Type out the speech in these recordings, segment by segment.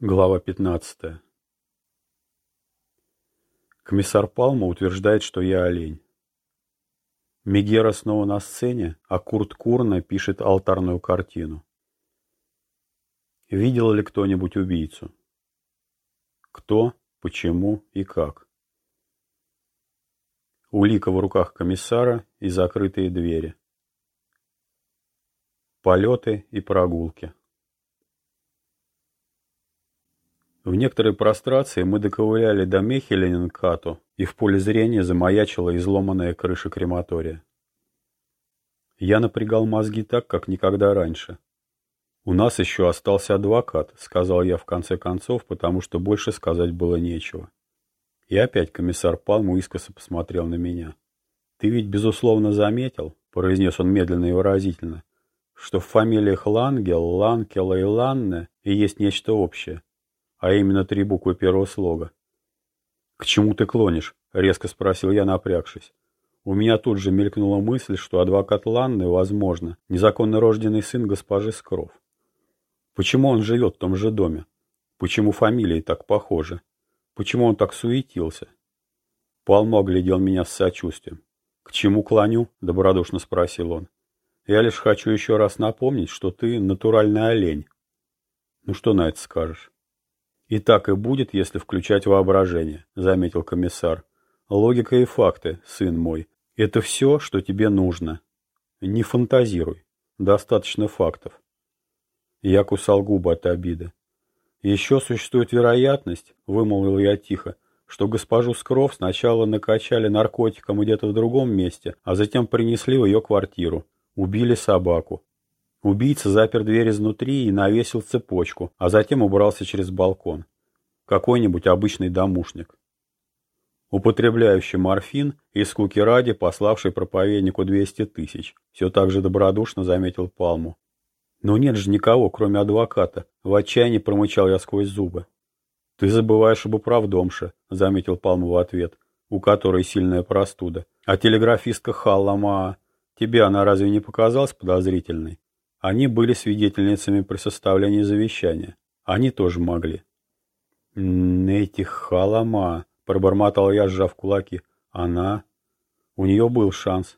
Глава 15. Комиссар Палма утверждает, что я олень. Мегера снова на сцене, а Курт Курна пишет алтарную картину. Видел ли кто-нибудь убийцу? Кто, почему и как? Улика в руках комиссара и закрытые двери. Полеты и прогулки. В некоторой прострации мы доковыляли до Мехелененкату, и в поле зрения замаячила изломанная крыша крематория. Я напрягал мозги так, как никогда раньше. «У нас еще остался адвокат», — сказал я в конце концов, потому что больше сказать было нечего. И опять комиссар Палму искоса посмотрел на меня. «Ты ведь, безусловно, заметил», — произнес он медленно и выразительно, «что в фамилиях Лангел, Ланкела и Ланне и есть нечто общее а именно три буквы первого слога. «К чему ты клонишь?» — резко спросил я, напрягшись. У меня тут же мелькнула мысль, что адвокат Ланны, возможно, незаконно рожденный сын госпожи Скров. Почему он живет в том же доме? Почему фамилии так похожи? Почему он так суетился? Палмо оглядел меня с сочувствием. «К чему клоню?» — добродушно спросил он. «Я лишь хочу еще раз напомнить, что ты натуральный олень». «Ну что на это скажешь?» «И так и будет, если включать воображение», — заметил комиссар. «Логика и факты, сын мой. Это все, что тебе нужно. Не фантазируй. Достаточно фактов». Я кусал губы от обиды. «Еще существует вероятность», — вымолвил я тихо, что госпожу Скров сначала накачали наркотиком где-то в другом месте, а затем принесли в ее квартиру. Убили собаку. Убийца запер дверь изнутри и навесил цепочку, а затем убрался через балкон. Какой-нибудь обычный домушник. Употребляющий морфин и скуки ради, пославший проповеднику 200 тысяч, все так же добродушно заметил Палму. Но нет же никого, кроме адвоката. В отчаянии промычал я сквозь зубы. Ты забываешь об управдомше, заметил Палму в ответ, у которой сильная простуда. А телеграфистка Халла Маа, тебе она разве не показалась подозрительной? Они были свидетельницами при составлении завещания. Они тоже могли. «Этих халама!» — пробормотал я, сжав кулаки. «Она...» У нее был шанс.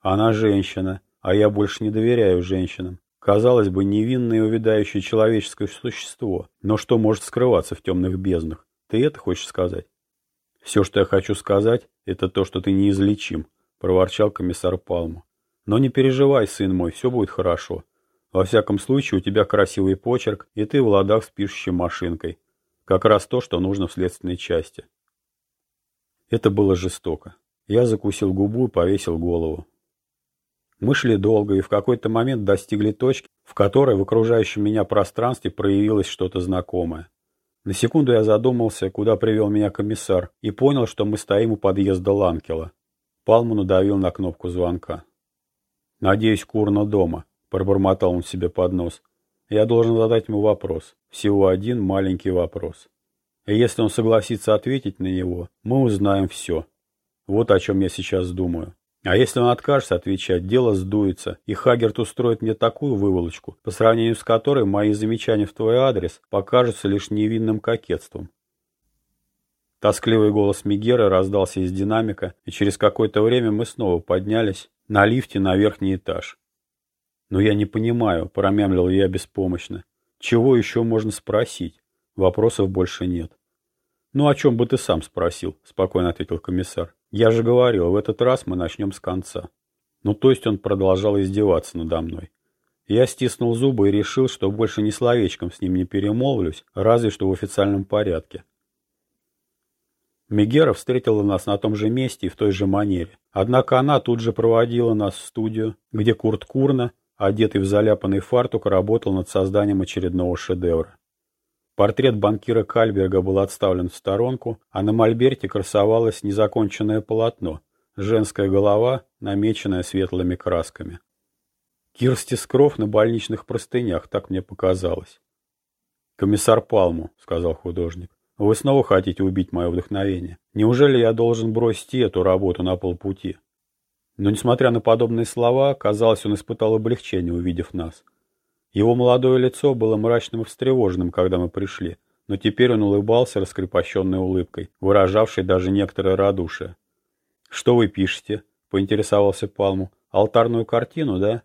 Она женщина, а я больше не доверяю женщинам. Казалось бы, невинное и увядающее человеческое существо. Но что может скрываться в темных безднах? Ты это хочешь сказать? Все, что я хочу сказать, это то, что ты неизлечим, проворчал комиссар Палму. Но не переживай, сын мой, все будет хорошо. Во всяком случае, у тебя красивый почерк, и ты в ладах с пишущей машинкой. Как раз то, что нужно в следственной части. Это было жестоко. Я закусил губу и повесил голову. Мы шли долго и в какой-то момент достигли точки, в которой в окружающем меня пространстве проявилось что-то знакомое. На секунду я задумался, куда привел меня комиссар, и понял, что мы стоим у подъезда Ланкела. Палму надавил на кнопку звонка. «Надеюсь, Курна дома», Пробормотал он себе под нос. Я должен задать ему вопрос. Всего один маленький вопрос. И если он согласится ответить на него, мы узнаем все. Вот о чем я сейчас думаю. А если он откажется отвечать, дело сдуется, и Хагерт устроит мне такую выволочку, по сравнению с которой мои замечания в твой адрес покажутся лишь невинным кокетством. Тоскливый голос Мегера раздался из динамика, и через какое-то время мы снова поднялись на лифте на верхний этаж. «Но я не понимаю», — промямлил я беспомощно. «Чего еще можно спросить? Вопросов больше нет». «Ну, о чем бы ты сам спросил?» — спокойно ответил комиссар. «Я же говорил, в этот раз мы начнем с конца». Ну, то есть он продолжал издеваться надо мной. Я стиснул зубы и решил, что больше ни словечком с ним не перемолвлюсь, разве что в официальном порядке. Мегера встретила нас на том же месте и в той же манере. Однако она тут же проводила нас в студию, где Курт Курна одетый в заляпанный фартук, работал над созданием очередного шедевра. Портрет банкира Кальберга был отставлен в сторонку, а на мольберте красовалось незаконченное полотно, женская голова, намеченная светлыми красками. Кирсти Скров на больничных простынях, так мне показалось. «Комиссар Палму», — сказал художник, — «вы снова хотите убить мое вдохновение? Неужели я должен бросить эту работу на полпути?» Но, несмотря на подобные слова, казалось, он испытал облегчение, увидев нас. Его молодое лицо было мрачным и встревоженным, когда мы пришли, но теперь он улыбался раскрепощенной улыбкой, выражавшей даже некоторое радушие. «Что вы пишете?» — поинтересовался Палму. «Алтарную картину, да?»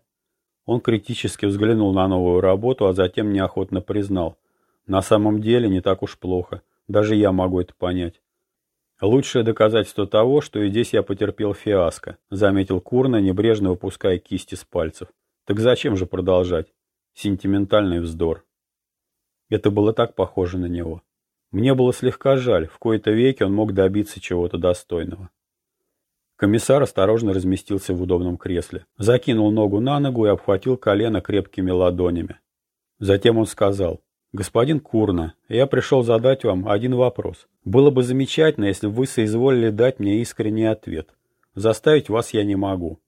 Он критически взглянул на новую работу, а затем неохотно признал. «На самом деле не так уж плохо. Даже я могу это понять». «Лучшее доказательство того, что и здесь я потерпел фиаско», — заметил Курна, небрежно выпуская кисти с пальцев. «Так зачем же продолжать? Сентиментальный вздор». Это было так похоже на него. Мне было слегка жаль, в кои-то веки он мог добиться чего-то достойного. Комиссар осторожно разместился в удобном кресле, закинул ногу на ногу и обхватил колено крепкими ладонями. Затем он сказал, «Господин Курна, я пришел задать вам один вопрос. Было бы замечательно, если бы вы соизволили дать мне искренний ответ. Заставить вас я не могу.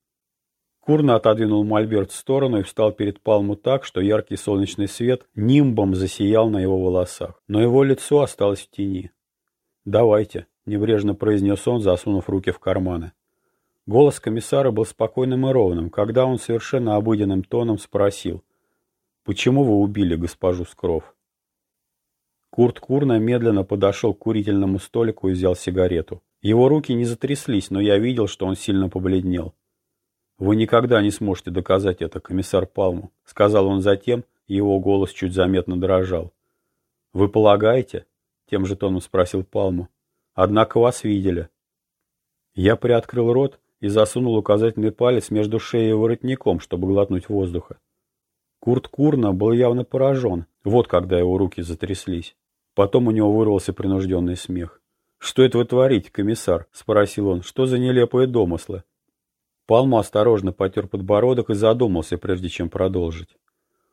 Курно отодвинул мольберт в сторону и встал перед Палму так, что яркий солнечный свет нимбом засиял на его волосах, но его лицо осталось в тени. «Давайте», — небрежно произнес он, засунув руки в карманы. Голос комиссара был спокойным и ровным, когда он совершенно обыденным тоном спросил, «Почему вы убили госпожу Скров?» Курт Курна медленно подошел к курительному столику и взял сигарету. Его руки не затряслись, но я видел, что он сильно побледнел. «Вы никогда не сможете доказать это, комиссар Палму», — сказал он затем, его голос чуть заметно дрожал. «Вы полагаете?» — тем же тоном спросил Палму. «Однако вас видели». Я приоткрыл рот и засунул указательный палец между шеей и воротником, чтобы глотнуть воздуха. Курт Курна был явно поражен, вот когда его руки затряслись. Потом у него вырвался принужденный смех. «Что это вы творите, комиссар?» — спросил он. «Что за нелепые домыслы?» Палма осторожно потер подбородок и задумался, прежде чем продолжить.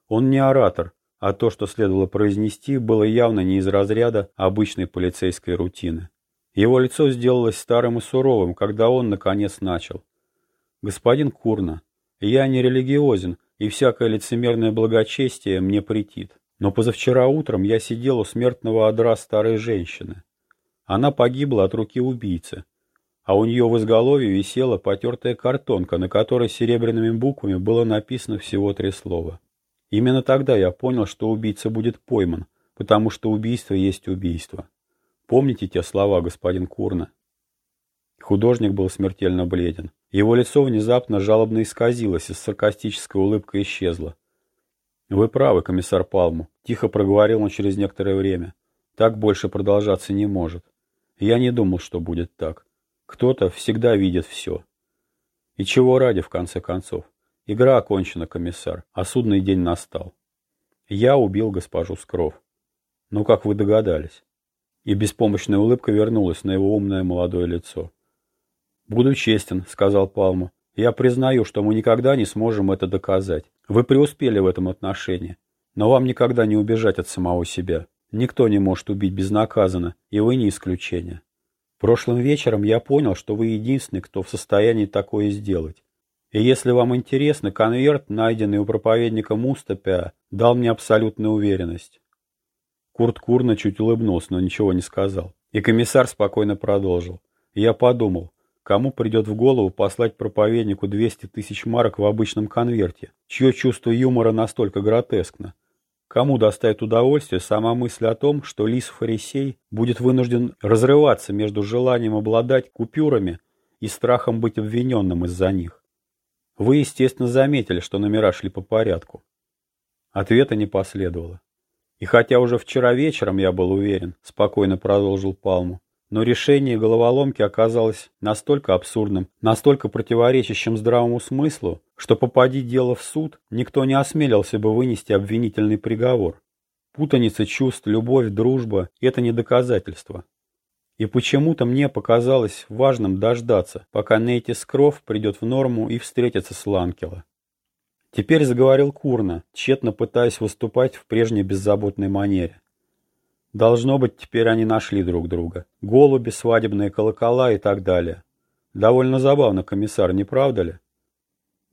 Он не оратор, а то, что следовало произнести, было явно не из разряда обычной полицейской рутины. Его лицо сделалось старым и суровым, когда он, наконец, начал. «Господин Курна, я не религиозен, и всякое лицемерное благочестие мне претит. Но позавчера утром я сидел у смертного одра старой женщины. Она погибла от руки убийцы а у нее в изголовье висела потертая картонка, на которой серебряными буквами было написано всего три слова. Именно тогда я понял, что убийца будет пойман, потому что убийство есть убийство. Помните те слова, господин Курна? Художник был смертельно бледен. Его лицо внезапно жалобно исказилось, и саркастическая улыбка исчезла. «Вы правы, комиссар Палму», — тихо проговорил он через некоторое время. «Так больше продолжаться не может. Я не думал, что будет так. Кто-то всегда видит все. И чего ради, в конце концов? Игра окончена, комиссар, а судный день настал. Я убил госпожу Скров. Ну, как вы догадались? И беспомощная улыбка вернулась на его умное молодое лицо. «Буду честен», — сказал Палму. «Я признаю, что мы никогда не сможем это доказать. Вы преуспели в этом отношении. Но вам никогда не убежать от самого себя. Никто не может убить безнаказанно, и вы не исключение. Прошлым вечером я понял, что вы единственный, кто в состоянии такое сделать. И если вам интересно, конверт, найденный у проповедника Мустапя, дал мне абсолютную уверенность. Курт Курна чуть улыбнулся, но ничего не сказал. И комиссар спокойно продолжил. Я подумал, кому придет в голову послать проповеднику 200 тысяч марок в обычном конверте, чье чувство юмора настолько гротескно. Кому доставит удовольствие сама мысль о том, что лис-фарисей будет вынужден разрываться между желанием обладать купюрами и страхом быть обвиненным из-за них? Вы, естественно, заметили, что номера шли по порядку. Ответа не последовало. И хотя уже вчера вечером я был уверен, спокойно продолжил Палму, но решение головоломки оказалось настолько абсурдным, настолько противоречащим здравому смыслу, что попади дело в суд, никто не осмелился бы вынести обвинительный приговор. Путаница чувств, любовь, дружба – это не доказательство. И почему-то мне показалось важным дождаться, пока Нейти Скров придет в норму и встретится с Ланкела. Теперь заговорил Курна, тщетно пытаясь выступать в прежней беззаботной манере. Должно быть, теперь они нашли друг друга. Голуби, свадебные колокола и так далее. Довольно забавно, комиссар, не правда ли?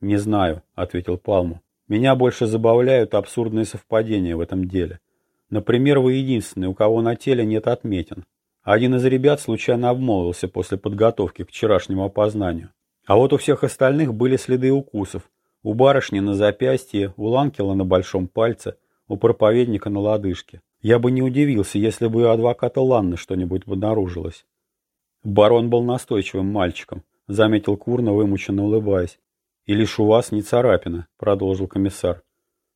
Не знаю, ответил Палму. Меня больше забавляют абсурдные совпадения в этом деле. Например, вы единственный, у кого на теле нет отметин. Один из ребят случайно обмолвился после подготовки к вчерашнему опознанию. А вот у всех остальных были следы укусов. У барышни на запястье, у Ланкела на большом пальце, у проповедника на лодыжке. Я бы не удивился, если бы у адвоката Ланны что-нибудь обнаружилось. Барон был настойчивым мальчиком, заметил Курно, вымученно улыбаясь. И лишь у вас не царапина, продолжил комиссар.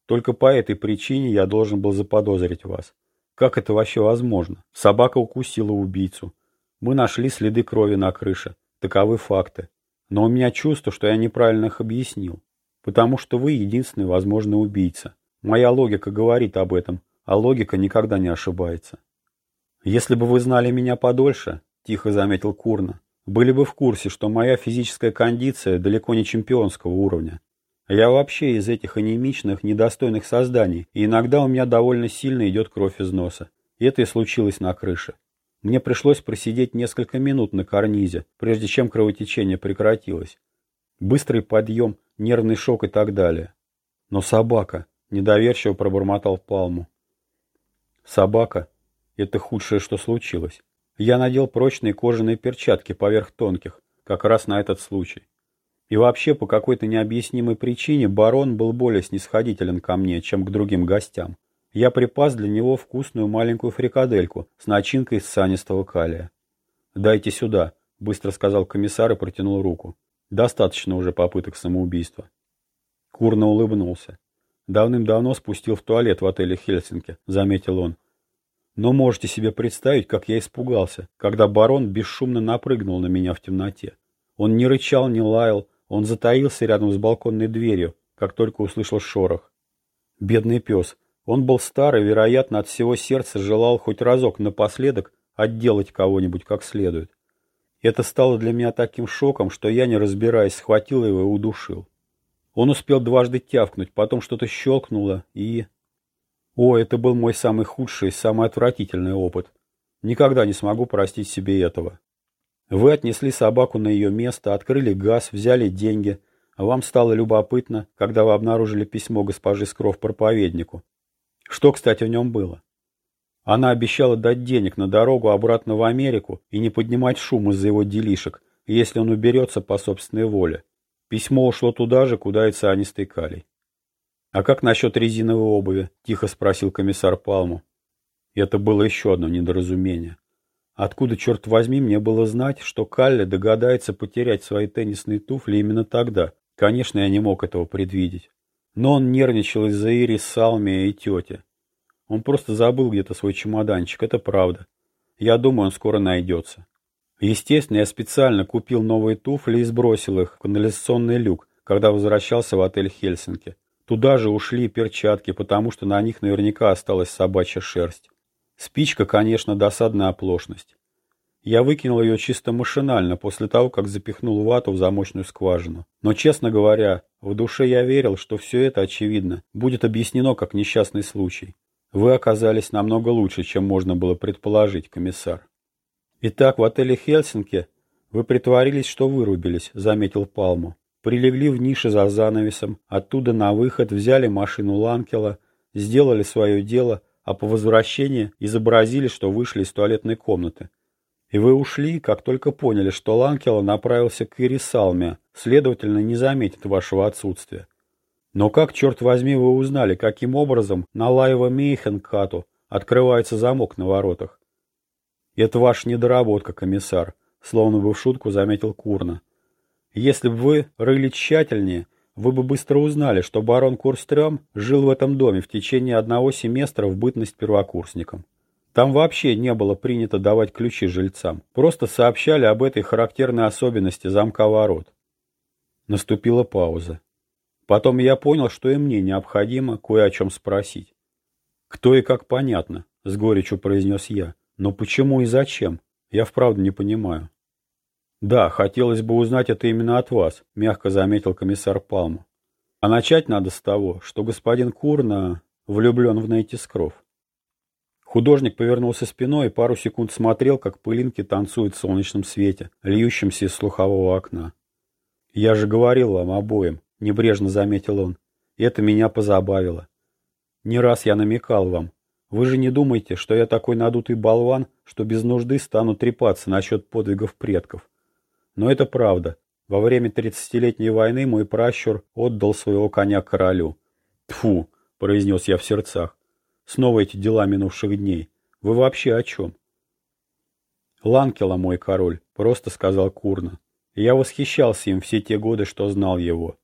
Только по этой причине я должен был заподозрить вас. Как это вообще возможно? Собака укусила убийцу. Мы нашли следы крови на крыше. Таковы факты. Но у меня чувство, что я неправильно их объяснил. Потому что вы единственный возможный убийца. Моя логика говорит об этом, а логика никогда не ошибается. Если бы вы знали меня подольше, тихо заметил Курна, были бы в курсе, что моя физическая кондиция далеко не чемпионского уровня. Я вообще из этих анемичных, недостойных созданий, и иногда у меня довольно сильно идет кровь из носа. И это и случилось на крыше. Мне пришлось просидеть несколько минут на карнизе, прежде чем кровотечение прекратилось. Быстрый подъем, нервный шок и так далее. Но собака, недоверчиво пробормотал Палму. Собака — это худшее, что случилось. Я надел прочные кожаные перчатки поверх тонких, как раз на этот случай. И вообще, по какой-то необъяснимой причине, барон был более снисходителен ко мне, чем к другим гостям. Я припас для него вкусную маленькую фрикадельку с начинкой из санистого калия. «Дайте сюда», — быстро сказал комиссар и протянул руку. «Достаточно уже попыток самоубийства». Курно улыбнулся. «Давным-давно спустил в туалет в отеле Хельсинки», — заметил он. «Но можете себе представить, как я испугался, когда барон бесшумно напрыгнул на меня в темноте. Он не рычал, не лаял, он затаился рядом с балконной дверью, как только услышал шорох. Бедный пес. Он был старый, вероятно, от всего сердца желал хоть разок напоследок отделать кого-нибудь как следует. Это стало для меня таким шоком, что я, не разбираясь, схватил его и удушил. Он успел дважды тявкнуть, потом что-то щелкнуло и... О, это был мой самый худший, самый отвратительный опыт. Никогда не смогу простить себе этого. Вы отнесли собаку на ее место, открыли газ, взяли деньги. А вам стало любопытно, когда вы обнаружили письмо госпожи Скров проповеднику. Что, кстати, в нем было? Она обещала дать денег на дорогу обратно в Америку и не поднимать шум из-за его делишек, если он уберется по собственной воле. Письмо ушло туда же, куда и цианистый калий. «А как насчет резиновой обуви?» – тихо спросил комиссар Палму. Это было еще одно недоразумение. Откуда, черт возьми, мне было знать, что Калли догадается потерять свои теннисные туфли именно тогда? Конечно, я не мог этого предвидеть. Но он нервничал из-за Ири, Салмия и тети. Он просто забыл где-то свой чемоданчик, это правда. Я думаю, он скоро найдется. Естественно, я специально купил новые туфли и сбросил их в канализационный люк, когда возвращался в отель Хельсинки. Туда же ушли перчатки, потому что на них наверняка осталась собачья шерсть. Спичка, конечно, досадная оплошность. Я выкинул ее чисто машинально после того, как запихнул вату в замочную скважину. Но, честно говоря, в душе я верил, что все это, очевидно, будет объяснено как несчастный случай. Вы оказались намного лучше, чем можно было предположить, комиссар. Итак, в отеле Хельсинки вы притворились, что вырубились, заметил Палму. Прилегли в нише за занавесом, оттуда на выход взяли машину Ланкела, сделали свое дело – а по возвращении изобразили, что вышли из туалетной комнаты. И вы ушли, как только поняли, что Ланкела направился к Ирисалме, следовательно, не заметит вашего отсутствия. Но как, черт возьми, вы узнали, каким образом на Лаева Мейхенкату открывается замок на воротах? Это ваша недоработка, комиссар, словно бы в шутку заметил Курна. Если бы вы рыли тщательнее, вы бы быстро узнали, что барон Курстрём жил в этом доме в течение одного семестра в бытность первокурсником. Там вообще не было принято давать ключи жильцам, просто сообщали об этой характерной особенности замка ворот. Наступила пауза. Потом я понял, что и мне необходимо кое о чем спросить. «Кто и как понятно», — с горечью произнес я. «Но почему и зачем? Я вправду не понимаю». «Да, хотелось бы узнать это именно от вас», — мягко заметил комиссар Палму. «А начать надо с того, что господин Курна влюблен в Нейти Скров». Художник повернулся спиной и пару секунд смотрел, как пылинки танцуют в солнечном свете, льющемся из слухового окна. «Я же говорил вам обоим», — небрежно заметил он. «Это меня позабавило. Не раз я намекал вам. Вы же не думаете, что я такой надутый болван, что без нужды стану трепаться насчет подвигов предков. Но это правда. Во время тридцатилетней войны мой пращур отдал своего коня королю. Тфу, произнес я в сердцах. Снова эти дела минувших дней. Вы вообще о чем? Ланкела, мой король, просто сказал Курна. Я восхищался им все те годы, что знал его.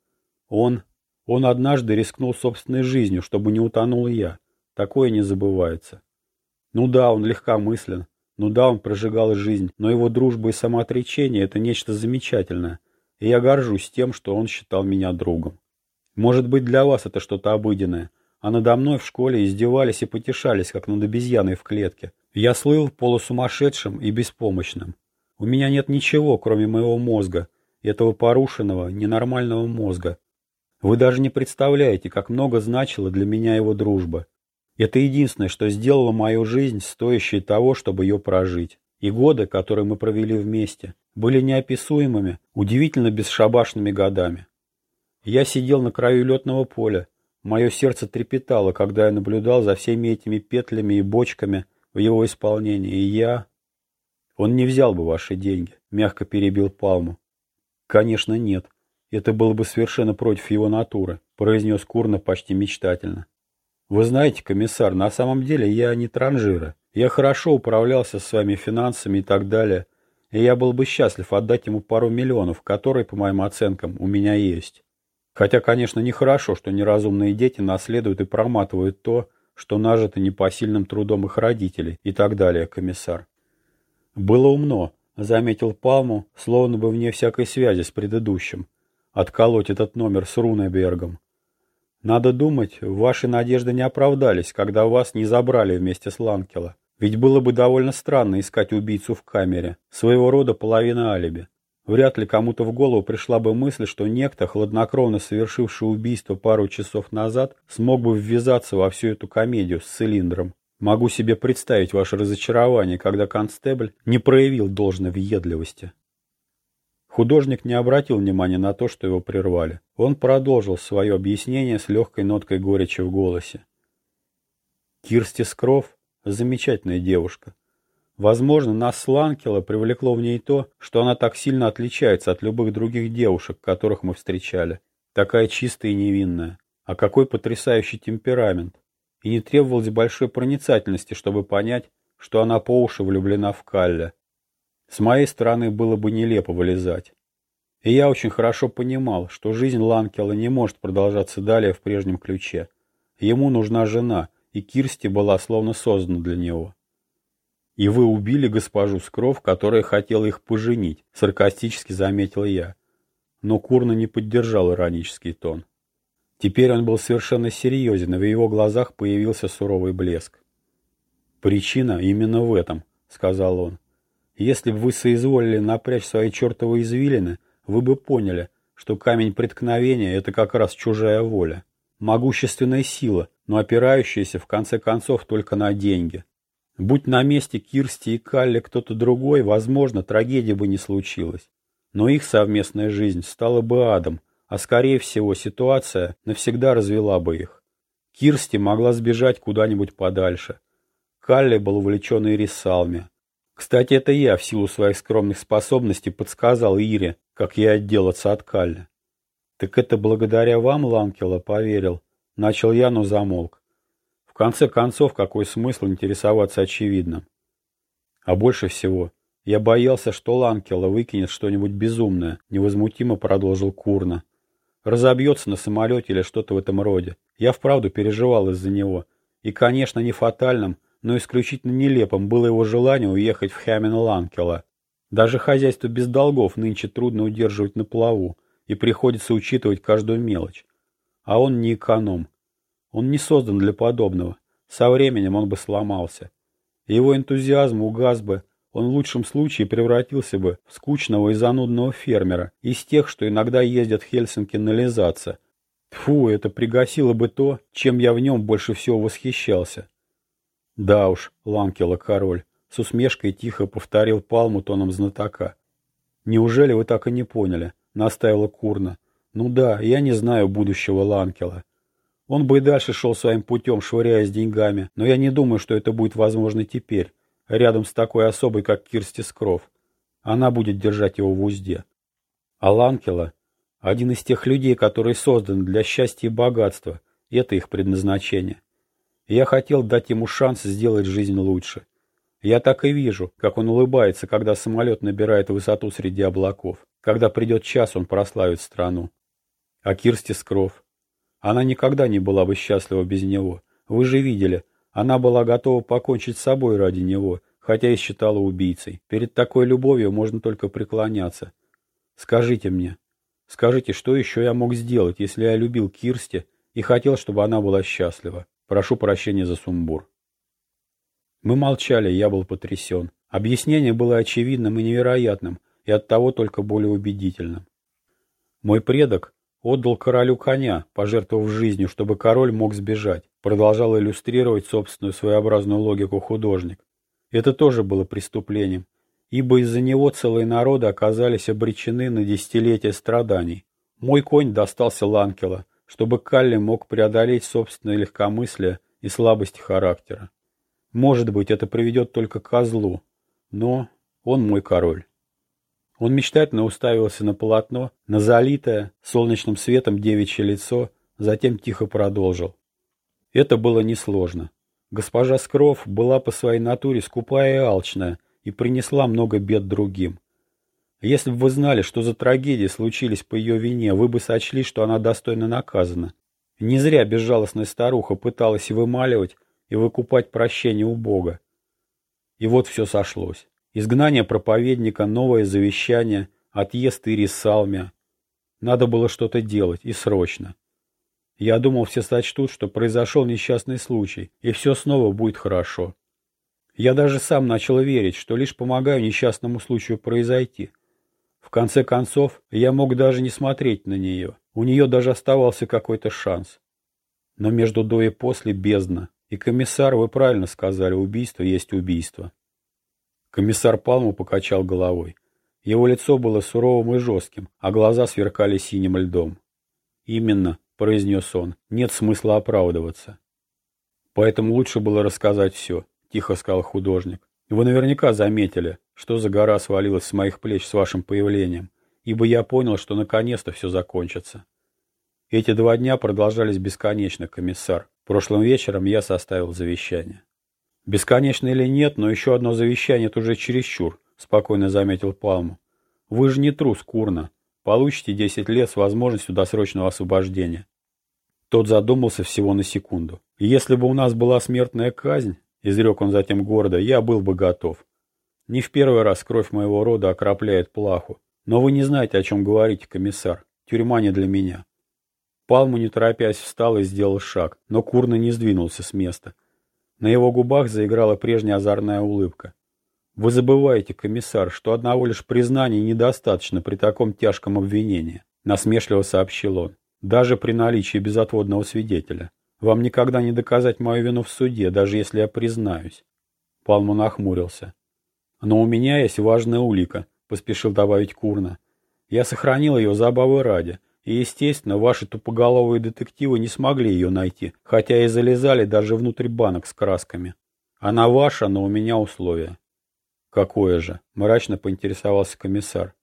Он... Он однажды рискнул собственной жизнью, чтобы не утонул я. Такое не забывается. Ну да, он легкомыслен. Ну да, он прожигал жизнь, но его дружба и самоотречение — это нечто замечательное. И я горжусь тем, что он считал меня другом. Может быть, для вас это что-то обыденное, а надо мной в школе издевались и потешались, как над обезьяной в клетке. Я слыл полусумасшедшим и беспомощным. У меня нет ничего, кроме моего мозга, этого порушенного, ненормального мозга. Вы даже не представляете, как много значила для меня его дружба. Это единственное, что сделало мою жизнь стоящей того, чтобы ее прожить. И годы, которые мы провели вместе, были неописуемыми, удивительно бесшабашными годами. Я сидел на краю летного поля. Мое сердце трепетало, когда я наблюдал за всеми этими петлями и бочками в его исполнении. И я... Он не взял бы ваши деньги, мягко перебил Палму. Конечно, нет. Это было бы совершенно против его натуры, произнес Курна почти мечтательно. Вы знаете, комиссар, на самом деле я не транжира. Я хорошо управлялся с вами финансами и так далее. И я был бы счастлив отдать ему пару миллионов, которые, по моим оценкам, у меня есть. Хотя, конечно, нехорошо, что неразумные дети наследуют и проматывают то, что нажито непосильным трудом их родителей и так далее, комиссар. Было умно, заметил Палму, словно бы вне всякой связи с предыдущим, отколоть этот номер с Рунебергом. Надо думать, ваши надежды не оправдались, когда вас не забрали вместе с Ланкела. Ведь было бы довольно странно искать убийцу в камере, своего рода половина алиби. Вряд ли кому-то в голову пришла бы мысль, что некто, хладнокровно совершивший убийство пару часов назад, смог бы ввязаться во всю эту комедию с цилиндром. Могу себе представить ваше разочарование, когда констебль не проявил должной въедливости. Художник не обратил внимания на то, что его прервали. Он продолжил свое объяснение с легкой ноткой горечи в голосе. Кирсти Скров – замечательная девушка. Возможно, нас с Ланкела привлекло в ней то, что она так сильно отличается от любых других девушек, которых мы встречали. Такая чистая и невинная. А какой потрясающий темперамент. И не требовалось большой проницательности, чтобы понять, что она по уши влюблена в Калля. С моей стороны было бы нелепо вылезать. И я очень хорошо понимал, что жизнь Ланкела не может продолжаться далее в прежнем ключе. Ему нужна жена, и Кирсти была словно создана для него. «И вы убили госпожу Скров, которая хотела их поженить», — саркастически заметил я. Но Курна не поддержал иронический тон. Теперь он был совершенно серьезен, и в его глазах появился суровый блеск. «Причина именно в этом», — сказал он. «Если бы вы соизволили напрячь свои чертовы извилины, вы бы поняли, что камень преткновения — это как раз чужая воля, могущественная сила, но опирающаяся в конце концов только на деньги. Будь на месте Кирсти и Калли кто-то другой, возможно, трагедия бы не случилась. Но их совместная жизнь стала бы адом, а скорее всего ситуация навсегда развела бы их. Кирсти могла сбежать куда-нибудь подальше. Калли был увлечен Ирисалме. Кстати, это я в силу своих скромных способностей подсказал Ире, как ей отделаться от Калли. Так это благодаря вам, Ланкела, поверил. Начал я, но замолк конце концов, какой смысл интересоваться очевидным? А больше всего, я боялся, что Ланкела выкинет что-нибудь безумное, невозмутимо продолжил Курна. Разобьется на самолете или что-то в этом роде. Я вправду переживал из-за него. И, конечно, не фатальным, но исключительно нелепым было его желание уехать в Хэмин Ланкела. Даже хозяйство без долгов нынче трудно удерживать на плаву, и приходится учитывать каждую мелочь. А он не эконом, он не создан для подобного. Со временем он бы сломался. Его энтузиазм угас бы, он в лучшем случае превратился бы в скучного и занудного фермера, из тех, что иногда ездят в Хельсинки нализаться. Фу, это пригасило бы то, чем я в нем больше всего восхищался. Да уж, Ланкела король, с усмешкой тихо повторил Палму тоном знатока. Неужели вы так и не поняли? Настаивала Курна. Ну да, я не знаю будущего Ланкела. Он бы и дальше шел своим путем, швыряясь деньгами, но я не думаю, что это будет возможно теперь, рядом с такой особой, как Кирсти Скров. Она будет держать его в узде. А Ланкела – один из тех людей, которые созданы для счастья и богатства, это их предназначение. Я хотел дать ему шанс сделать жизнь лучше. Я так и вижу, как он улыбается, когда самолет набирает высоту среди облаков. Когда придет час, он прославит страну. А Кирсти Скров? Она никогда не была бы счастлива без него. Вы же видели, она была готова покончить с собой ради него, хотя и считала убийцей. Перед такой любовью можно только преклоняться. Скажите мне, скажите, что еще я мог сделать, если я любил Кирсти и хотел, чтобы она была счастлива? Прошу прощения за сумбур. Мы молчали, я был потрясен. Объяснение было очевидным и невероятным, и оттого только более убедительным. Мой предок отдал королю коня, пожертвовав жизнью, чтобы король мог сбежать, продолжал иллюстрировать собственную своеобразную логику художник. Это тоже было преступлением, ибо из-за него целые народы оказались обречены на десятилетия страданий. Мой конь достался Ланкела, чтобы Калли мог преодолеть собственное легкомыслие и слабости характера. Может быть, это приведет только к козлу, но он мой король. Он мечтательно уставился на полотно, на залитое солнечным светом девичье лицо, затем тихо продолжил. Это было несложно. Госпожа Скров была по своей натуре скупая и алчная и принесла много бед другим. Если бы вы знали, что за трагедии случились по ее вине, вы бы сочли, что она достойно наказана. Не зря безжалостная старуха пыталась вымаливать и выкупать прощение у Бога. И вот все сошлось. Изгнание проповедника, новое завещание, отъезд Ирис Салмия. Надо было что-то делать, и срочно. Я думал, все сочтут, что произошел несчастный случай, и все снова будет хорошо. Я даже сам начал верить, что лишь помогаю несчастному случаю произойти. В конце концов, я мог даже не смотреть на нее. У нее даже оставался какой-то шанс. Но между до и после бездна. И комиссар, вы правильно сказали, убийство есть убийство. Комиссар Палму покачал головой. Его лицо было суровым и жестким, а глаза сверкали синим льдом. Именно, произнес он, нет смысла оправдываться. Поэтому лучше было рассказать все, тихо сказал художник. Вы наверняка заметили, что за гора свалилась с моих плеч с вашим появлением, ибо я понял, что наконец-то все закончится. Эти два дня продолжались бесконечно, комиссар. Прошлым вечером я составил завещание. Бесконечно или нет, но еще одно завещание – это уже чересчур, спокойно заметил Палму. Вы же не трус, Курна. Получите 10 лет с возможностью досрочного освобождения. Тот задумался всего на секунду. «Если бы у нас была смертная казнь, — изрек он затем гордо, — я был бы готов. Не в первый раз кровь моего рода окропляет плаху. Но вы не знаете, о чем говорите, комиссар. Тюрьма не для меня». Палму, не торопясь, встал и сделал шаг, но Курна не сдвинулся с места. На его губах заиграла прежняя озорная улыбка. «Вы забываете, комиссар, что одного лишь признания недостаточно при таком тяжком обвинении», — насмешливо сообщил он даже при наличии безотводного свидетеля. Вам никогда не доказать мою вину в суде, даже если я признаюсь. Палму нахмурился. Но у меня есть важная улика, поспешил добавить Курна. Я сохранил ее забавы ради, и, естественно, ваши тупоголовые детективы не смогли ее найти, хотя и залезали даже внутрь банок с красками. Она ваша, но у меня условие. Какое же? Мрачно поинтересовался комиссар.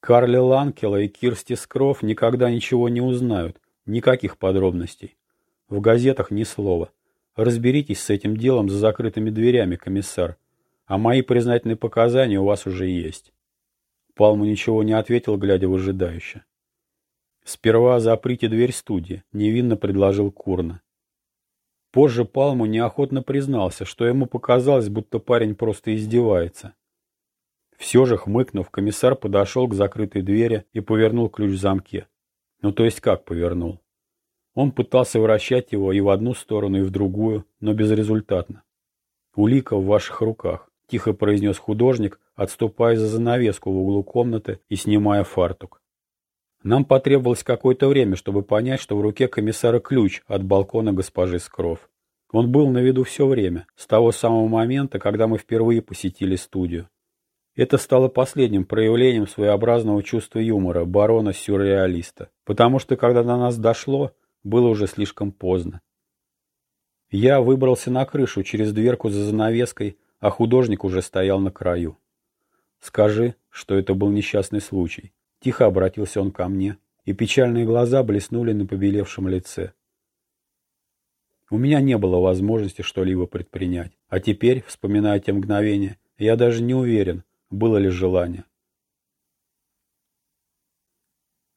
Карли Ланкела и Кирсти Скров никогда ничего не узнают, никаких подробностей. В газетах ни слова. Разберитесь с этим делом за закрытыми дверями, комиссар. А мои признательные показания у вас уже есть. Палму ничего не ответил, глядя выжидающе. «Сперва заприте дверь студии», — невинно предложил Курна. Позже Палму неохотно признался, что ему показалось, будто парень просто издевается. Все же, хмыкнув, комиссар подошел к закрытой двери и повернул ключ в замке. Ну, то есть как повернул? Он пытался вращать его и в одну сторону, и в другую, но безрезультатно. «Улика в ваших руках», — тихо произнес художник, отступая за занавеску в углу комнаты и снимая фартук. Нам потребовалось какое-то время, чтобы понять, что в руке комиссара ключ от балкона госпожи Скров. Он был на виду все время, с того самого момента, когда мы впервые посетили студию. Это стало последним проявлением своеобразного чувства юмора барона-сюрреалиста, потому что, когда до нас дошло, было уже слишком поздно. Я выбрался на крышу через дверку за занавеской, а художник уже стоял на краю. «Скажи, что это был несчастный случай». Тихо обратился он ко мне, и печальные глаза блеснули на побелевшем лице. У меня не было возможности что-либо предпринять. А теперь, вспоминая те мгновения, я даже не уверен, было ли желание.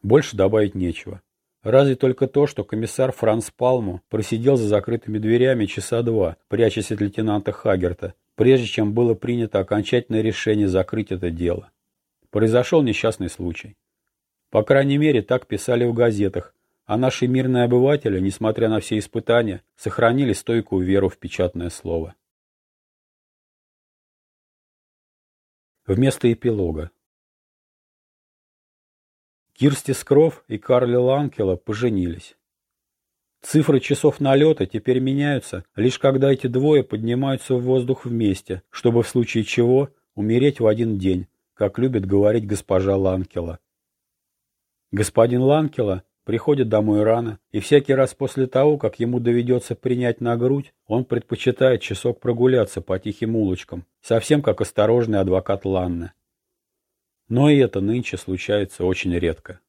Больше добавить нечего. Разве только то, что комиссар Франц Палму просидел за закрытыми дверями часа два, прячась от лейтенанта Хагерта, прежде чем было принято окончательное решение закрыть это дело. Произошел несчастный случай. По крайней мере, так писали в газетах, а наши мирные обыватели, несмотря на все испытания, сохранили стойкую веру в печатное слово. Вместо эпилога. Кирсти Скров и Карли Ланкела поженились. Цифры часов налета теперь меняются, лишь когда эти двое поднимаются в воздух вместе, чтобы в случае чего умереть в один день, как любит говорить госпожа Ланкела. Господин Ланкела приходит домой рано, и всякий раз после того, как ему доведется принять на грудь, он предпочитает часок прогуляться по тихим улочкам, совсем как осторожный адвокат Ланны. Но и это нынче случается очень редко.